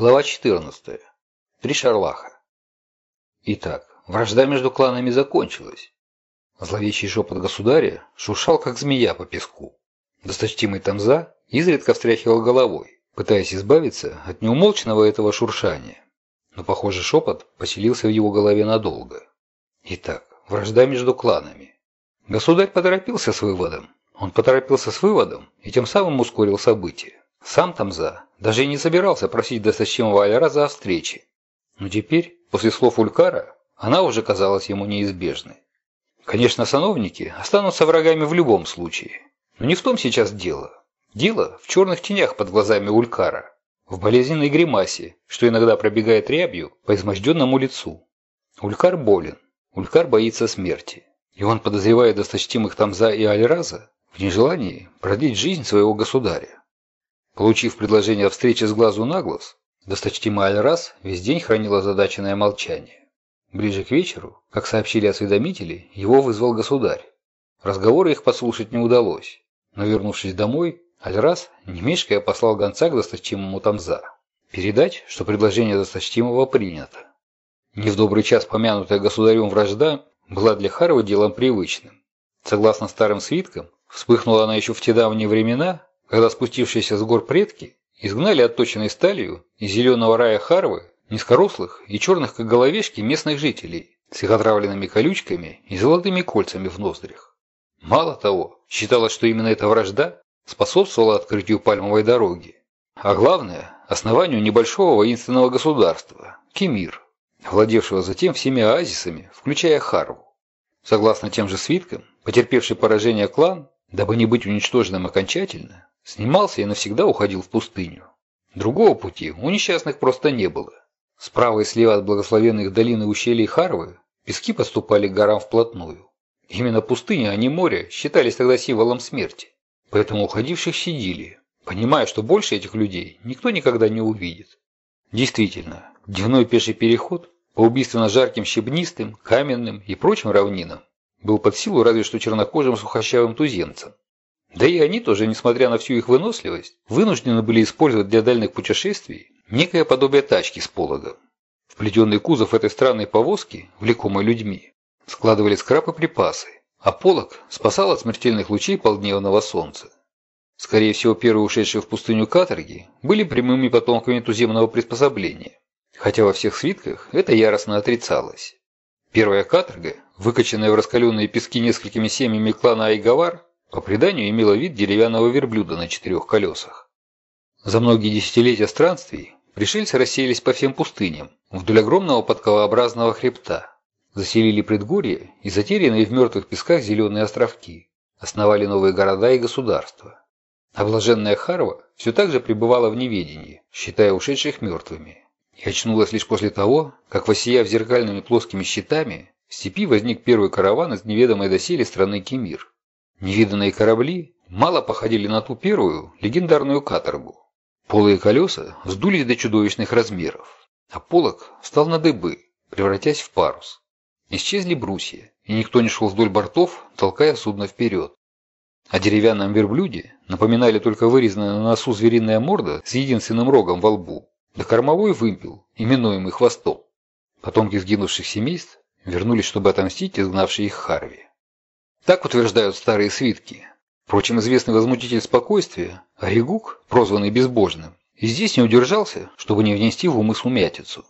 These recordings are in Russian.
Глава 14. Три шарлаха. Итак, вражда между кланами закончилась. Зловещий шепот государя шуршал, как змея по песку. Досточтимый Тамза изредка встряхивал головой, пытаясь избавиться от неумолчного этого шуршания. Но, похоже, шепот поселился в его голове надолго. Итак, вражда между кланами. Государь поторопился с выводом. Он поторопился с выводом и тем самым ускорил события. Сам Тамза даже и не собирался просить досточтимого Аляраза о встрече. Но теперь, после слов Улькара, она уже казалась ему неизбежной. Конечно, сановники останутся врагами в любом случае. Но не в том сейчас дело. Дело в черных тенях под глазами Улькара, в болезненной гримасе, что иногда пробегает рябью по изможденному лицу. Улькар болен, Улькар боится смерти. И он подозревает досточтимых Тамза и Альраза в нежелании продлить жизнь своего государя. Получив предложение о встрече с глазу на глаз, досточтимый Альрас весь день хранил озадаченное молчание. Ближе к вечеру, как сообщили осведомители, его вызвал государь. Разговоры их послушать не удалось, но вернувшись домой, Альрас, не послал гонца к досточтимому Тамза. Передать, что предложение досточтимого принято. Не в добрый час помянутая государем вражда была для Харова делом привычным. Согласно старым свиткам, вспыхнула она еще в те давние времена, когда спустившиеся с гор предки изгнали отточенной сталью из зеленого рая Харвы низкорослых и черных как головешки местных жителей с их отравленными колючками и золотыми кольцами в ноздрях. Мало того, считалось, что именно эта вражда способствовала открытию пальмовой дороги, а главное – основанию небольшого воинственного государства – Кемир, владевшего затем всеми оазисами, включая Харву. Согласно тем же свиткам, потерпевший поражение клан, дабы не быть уничтоженным окончательно, Снимался и навсегда уходил в пустыню. Другого пути у несчастных просто не было. Справа и слева от благословенных долин и ущелий Харвы пески подступали к горам вплотную. Именно пустыня, а не море, считались тогда символом смерти. Поэтому уходивших щадили, понимая, что больше этих людей никто никогда не увидит. Действительно, дневной пеший переход по убийственно жарким щебнистым, каменным и прочим равнинам был под силу разве что чернокожим сухощавым туземцам. Да и они тоже, несмотря на всю их выносливость, вынуждены были использовать для дальних путешествий некое подобие тачки с пологом. Вплетенный кузов этой странной повозки, влекомой людьми, складывали скраб припасы, а полог спасал от смертельных лучей полдневного солнца. Скорее всего, первые ушедшие в пустыню каторги были прямыми потомками туземного приспособления, хотя во всех свитках это яростно отрицалось. Первая каторга, выкачанная в раскаленные пески несколькими семьями клана Айгавар, по преданию имела вид деревянного верблюда на четырех колесах. За многие десятилетия странствий пришельцы расселись по всем пустыням, вдоль огромного подковообразного хребта, заселили предгорье и затерянные в мертвых песках зеленые островки, основали новые города и государства. А блаженная Харва все так же пребывала в неведении, считая ушедших мертвыми, и очнулась лишь после того, как, воссияв зеркальными плоскими щитами, в степи возник первый караван из неведомой доселе страны Кемир. Невиданные корабли мало походили на ту первую легендарную каторгу. Полые колеса вздулись до чудовищных размеров, а полог встал на дыбы, превратясь в парус. Исчезли брусья, и никто не шел вдоль бортов, толкая судно вперед. О деревянном верблюде напоминали только вырезанная на носу звериная морда с единственным рогом во лбу, да кормовой вымпел, именуемый хвостом. Потомки сгинувших семейств вернулись, чтобы отомстить изгнавшей их Харви. Так утверждают старые свитки. Впрочем, известный возмутитель спокойствия, Орегук, прозванный безбожным, и здесь не удержался, чтобы не внести в умы сумятицу.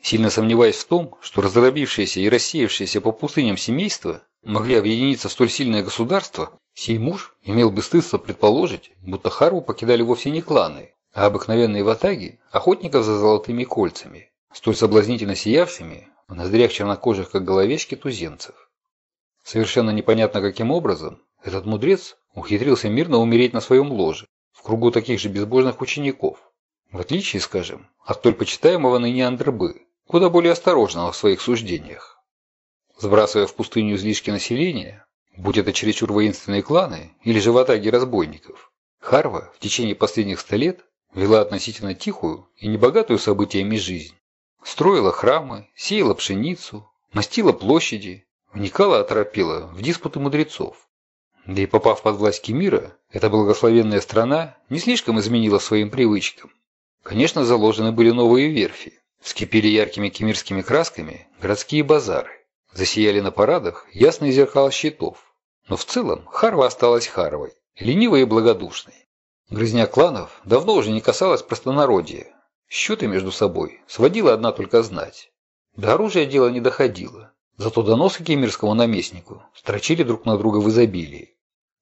Сильно сомневаясь в том, что раздробившееся и рассеявшееся по пустыням семейства могли объединиться в столь сильное государство, сей муж имел бы стыдство предположить, будто Харву покидали вовсе не кланы, а обыкновенные ватаги охотников за золотыми кольцами, столь соблазнительно сиявшими в ноздрях чернокожих, как головешки туземцев. Совершенно непонятно каким образом этот мудрец ухитрился мирно умереть на своем ложе, в кругу таких же безбожных учеников. В отличие, скажем, от столь почитаемого ныне Андрбы, куда более осторожного в своих суждениях. Сбрасывая в пустыню излишки населения, будь это чересчур воинственные кланы или же ватаги разбойников, Харва в течение последних ста лет вела относительно тихую и небогатую событиями жизнь. Строила храмы, сеяла пшеницу, мастила площади, вникала оторопела в диспуты мудрецов. Да и попав под власть Кемира, эта благословенная страна не слишком изменила своим привычкам. Конечно, заложены были новые верфи. Вскипели яркими кемирскими красками городские базары. Засияли на парадах ясные зеркала щитов. Но в целом Харва осталась Харвой, ленивой и благодушной. Грызня кланов давно уже не касалась простонародья. Счеты между собой сводила одна только знать. До оружия дело не доходило. Зато доносы кемирскому наместнику строчили друг на друга в изобилии.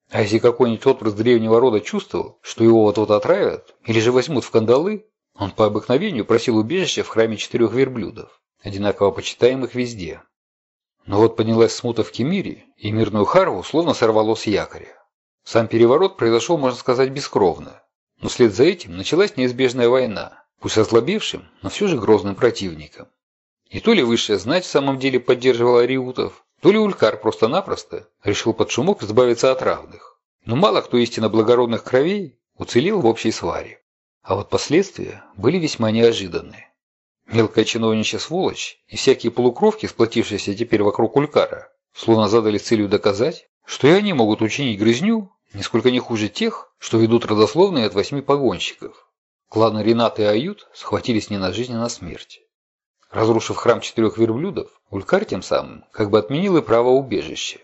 А если какой-нибудь отпрыск древнего рода чувствовал, что его вот-вот отравят или же возьмут в кандалы, он по обыкновению просил убежища в храме четырех верблюдов, одинаково почитаемых везде. Но вот поднялась смута в Кемире, и мирную Харву словно сорвало с якоря. Сам переворот произошел, можно сказать, бескровно. Но вслед за этим началась неизбежная война, пусть ослабевшим, но все же грозным противником. И то ли высшая знать в самом деле поддерживала ариутов, то ли Улькар просто-напросто решил под шумок избавиться от равных. Но мало кто истинно благородных кровей уцелел в общей сваре. А вот последствия были весьма неожиданные. Мелкая чиновничья сволочь и всякие полукровки, сплотившиеся теперь вокруг Улькара, словно задали целью доказать, что и они могут учинить грызню, нисколько не хуже тех, что ведут родословные от восьми погонщиков. Кланы Ренат и Ают схватились не на жизнь, а на смерть. Разрушив храм четырех верблюдов, Улькар тем самым как бы отменил и право убежища.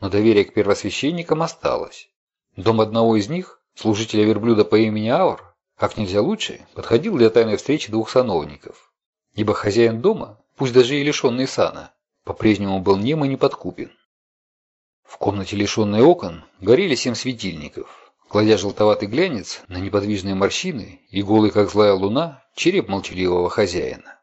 Но доверие к первосвященникам осталось. Дом одного из них, служителя верблюда по имени Аур, как нельзя лучше, подходил для тайной встречи двух сановников. Ибо хозяин дома, пусть даже и лишенный сана, по-прежнему был нем и неподкупен. В комнате, лишенной окон, горели семь светильников, кладя желтоватый глянец на неподвижные морщины и голый, как злая луна, череп молчаливого хозяина.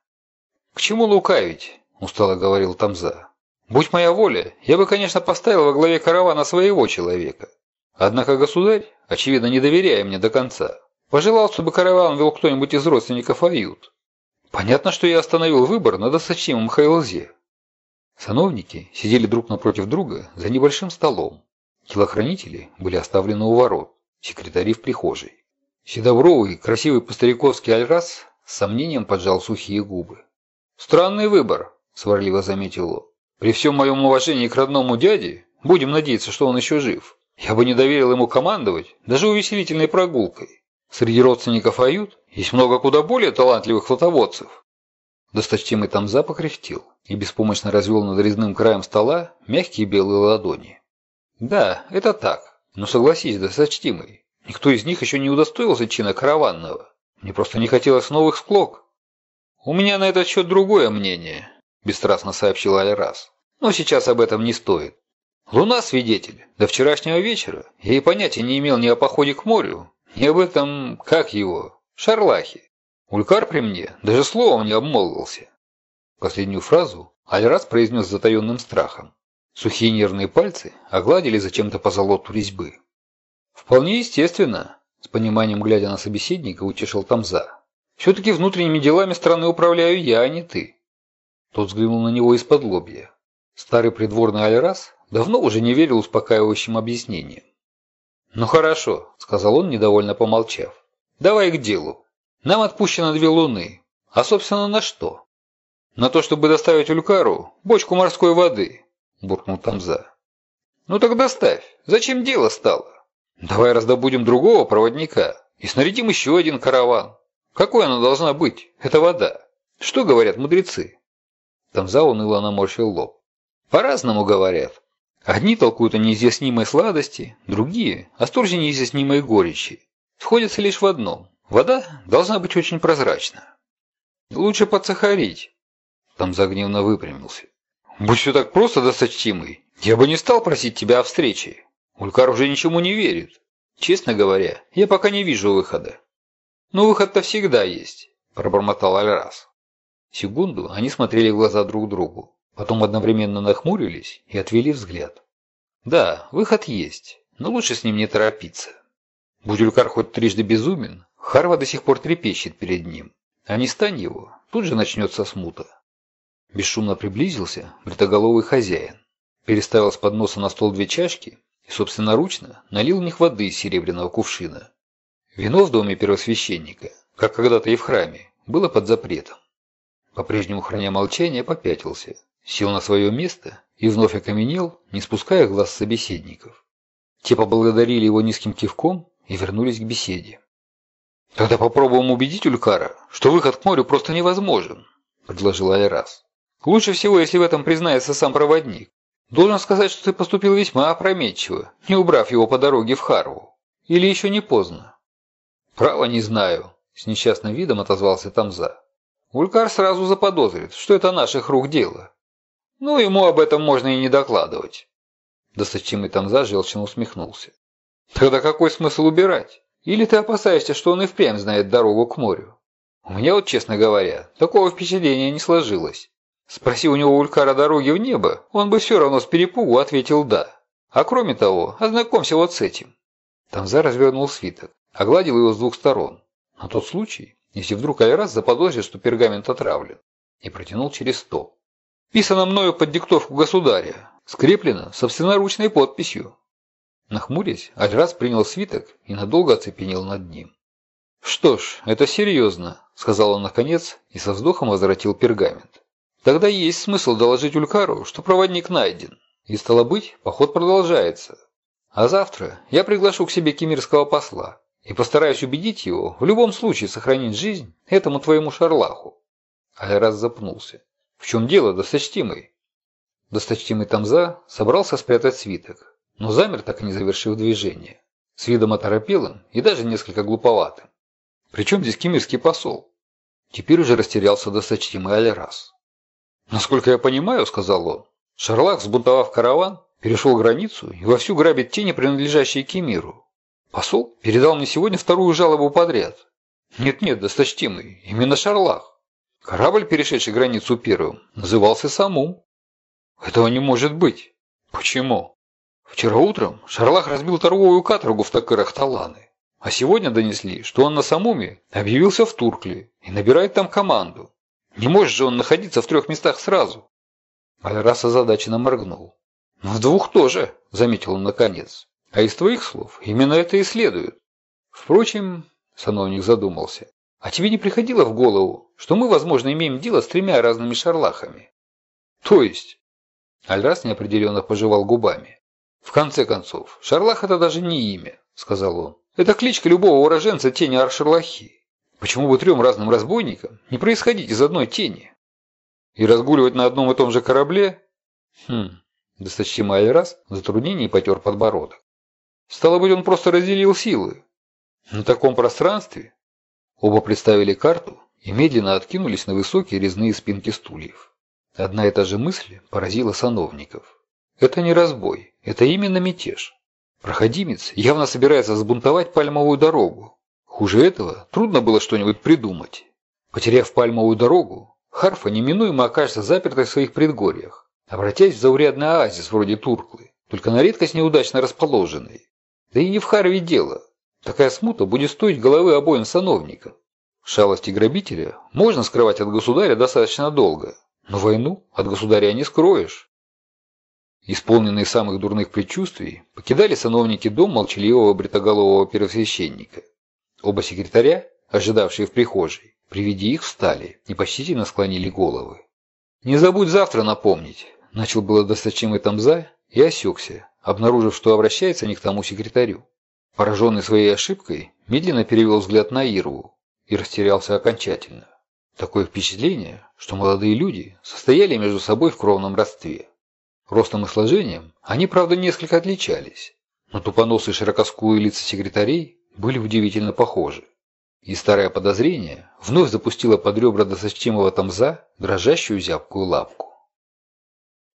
«К чему лукавить?» – устало говорил Тамза. «Будь моя воля, я бы, конечно, поставил во главе каравана своего человека. Однако государь, очевидно, не доверяя мне до конца, пожелал, чтобы караван вел кто-нибудь из родственников Ают. Понятно, что я остановил выбор на досточтимом Хайлзе. Сановники сидели друг напротив друга за небольшим столом. Телохранители были оставлены у ворот, секретари в прихожей. Седобровый, красивый по-стариковски Альрас с сомнением поджал сухие губы. «Странный выбор», – сварливо заметил он. «При всем моем уважении к родному дяде, будем надеяться, что он еще жив, я бы не доверил ему командовать даже увеселительной прогулкой. Среди родственников Ают есть много куда более талантливых флотоводцев». Досточтимый там запах рехтил и беспомощно развел над резным краем стола мягкие белые ладони. «Да, это так, но согласись, досточтимый, никто из них еще не удостоился чина караванного. Мне просто не хотелось новых склок». «У меня на этот счет другое мнение», – бесстрастно сообщил Альрас. «Но сейчас об этом не стоит. Луна свидетель. До вчерашнего вечера я и понятия не имел ни о походе к морю, ни об этом, как его, Шарлахе. Улькар при мне даже словом не обмолвился». Последнюю фразу Альрас произнес с затаенным страхом. Сухие нервные пальцы огладили зачем-то по золоту резьбы. «Вполне естественно», – с пониманием глядя на собеседника, утешил Тамза. Все-таки внутренними делами страны управляю я, а не ты. Тот взглянул на него из-под лобья. Старый придворный Альрас давно уже не верил успокаивающим объяснениям. «Ну хорошо», — сказал он, недовольно помолчав. «Давай к делу. Нам отпущено две луны. А, собственно, на что?» «На то, чтобы доставить Улькару бочку морской воды», — буркнул Тамза. «Ну так доставь. Зачем дело стало? Давай раздобудем другого проводника и снарядим еще один караван. Какой она должна быть? Это вода. Что говорят мудрецы? Тамза уныло наморщил лоб. По-разному говорят. Одни толкуют о неизъяснимой сладости, другие – о столь неизъяснимой горечи. Сходятся лишь в одном – вода должна быть очень прозрачна. Лучше подсахарить. Тамза гневно выпрямился. Будь все так просто, досточтимый, я бы не стал просить тебя о встрече. Улькар уже ничему не верит. Честно говоря, я пока не вижу выхода. «Ну, выход-то всегда есть», – пробормотал Альрас. Секунду они смотрели в глаза друг другу, потом одновременно нахмурились и отвели взгляд. «Да, выход есть, но лучше с ним не торопиться. Будь Улькар хоть трижды безумен, Харва до сих пор трепещет перед ним, а не стань его, тут же начнется смута». Бесшумно приблизился бритоголовый хозяин, переставил с подноса на стол две чашки и собственноручно налил в них воды из серебряного кувшина. Вино в доме первосвященника, как когда-то и в храме, было под запретом. По-прежнему храня молчание, попятился, сел на свое место и вновь окаменел, не спуская глаз собеседников. Те поблагодарили его низким кивком и вернулись к беседе. «Тогда попробуем убедить Улькара, что выход к морю просто невозможен», – предложил Айрас. «Лучше всего, если в этом признается сам проводник. Должен сказать, что ты поступил весьма опрометчиво, не убрав его по дороге в Харву. Или еще не поздно?» «Право не знаю», – с несчастным видом отозвался Тамза. «Улькар сразу заподозрит, что это наших рук дело. Ну, ему об этом можно и не докладывать». Досточимый Тамза желчно усмехнулся. «Тогда какой смысл убирать? Или ты опасаешься, что он и впрямь знает дорогу к морю? У меня вот, честно говоря, такого впечатления не сложилось. Спроси у него Улькара дороги в небо, он бы все равно с перепугу ответил «да». А кроме того, ознакомься вот с этим. Тамза развернул свиток, огладил его с двух сторон. На тот случай, если вдруг Альрас заподозрит, что пергамент отравлен, и протянул через стол. Писано мною под диктовку государя, скреплено собственноручной подписью. Нахмурясь, Альрас принял свиток и надолго оцепенел над ним. «Что ж, это серьезно», — сказал он наконец и со вздохом возвратил пергамент. «Тогда есть смысл доложить Улькару, что проводник найден, и, стало быть, поход продолжается. А завтра я приглашу к себе кемирского посла и постараюсь убедить его в любом случае сохранить жизнь этому твоему шарлаху». Альрас запнулся. «В чем дело, досточтимый?» Досточтимый Тамза собрался спрятать свиток, но замер, так и не завершив движение, с видом оторопелым и даже несколько глуповатым. Причем здесь кемирский посол? Теперь уже растерялся досточтимый Алярас. «Насколько я понимаю, — сказал он, — Шарлак, взбунтовав караван, перешел границу и вовсю грабит тени, принадлежащие Кемиру. Посол передал мне сегодня вторую жалобу подряд. Нет-нет, досточтимый, именно Шарлах. Корабль, перешедший границу первым, назывался Самум. Этого не может быть. Почему? Вчера утром Шарлах разбил торговую каторгу в Такырах Таланы. А сегодня донесли, что он на Самуме объявился в Туркле и набирает там команду. Не может же он находиться в трех местах сразу. Альрас озадаченно моргнул. «В двух тоже», — заметил он наконец. «А из твоих слов именно это и следует». Впрочем, сановник задумался, а тебе не приходило в голову, что мы, возможно, имеем дело с тремя разными шарлахами? То есть? Альрас неопределенно пожевал губами. «В конце концов, Шарлах – это даже не имя», – сказал он. «Это кличка любого уроженца тени Аршерлахи. Почему бы трем разным разбойникам не происходить из одной тени? И разгуливать на одном и том же корабле? Хм, досточтимый Альрас в затруднении потер подбородок. Стало быть, он просто разделил силы. На таком пространстве оба представили карту и медленно откинулись на высокие резные спинки стульев. Одна и та же мысль поразила сановников. Это не разбой, это именно мятеж. Проходимец явно собирается сбунтовать пальмовую дорогу. Хуже этого трудно было что-нибудь придумать. Потеряв пальмовую дорогу, Харфа неминуемо окажется запертой в своих предгорьях, обратясь в заурядный оазис вроде Турклы, только на редкость неудачно расположенный. Да и не в Харве дело. Такая смута будет стоить головы обоим сановникам. Шалости грабителя можно скрывать от государя достаточно долго, но войну от государя не скроешь. Исполненные самых дурных предчувствий, покидали сановники дом молчаливого бритоголового первосвященника. Оба секретаря, ожидавшие в прихожей, при виде их встали и почтительно склонили головы. «Не забудь завтра напомнить», – начал было досточимый Тамза и осекся, обнаружив, что обращается не к тому секретарю. Пораженный своей ошибкой, медленно перевел взгляд на Ирву и растерялся окончательно. Такое впечатление, что молодые люди состояли между собой в кровном родстве. Ростом и сложением они, правда, несколько отличались, но тупоносые широкоскулые лица секретарей были удивительно похожи. И старое подозрение вновь запустило под ребра досточтимого Тамза дрожащую зябкую лапку.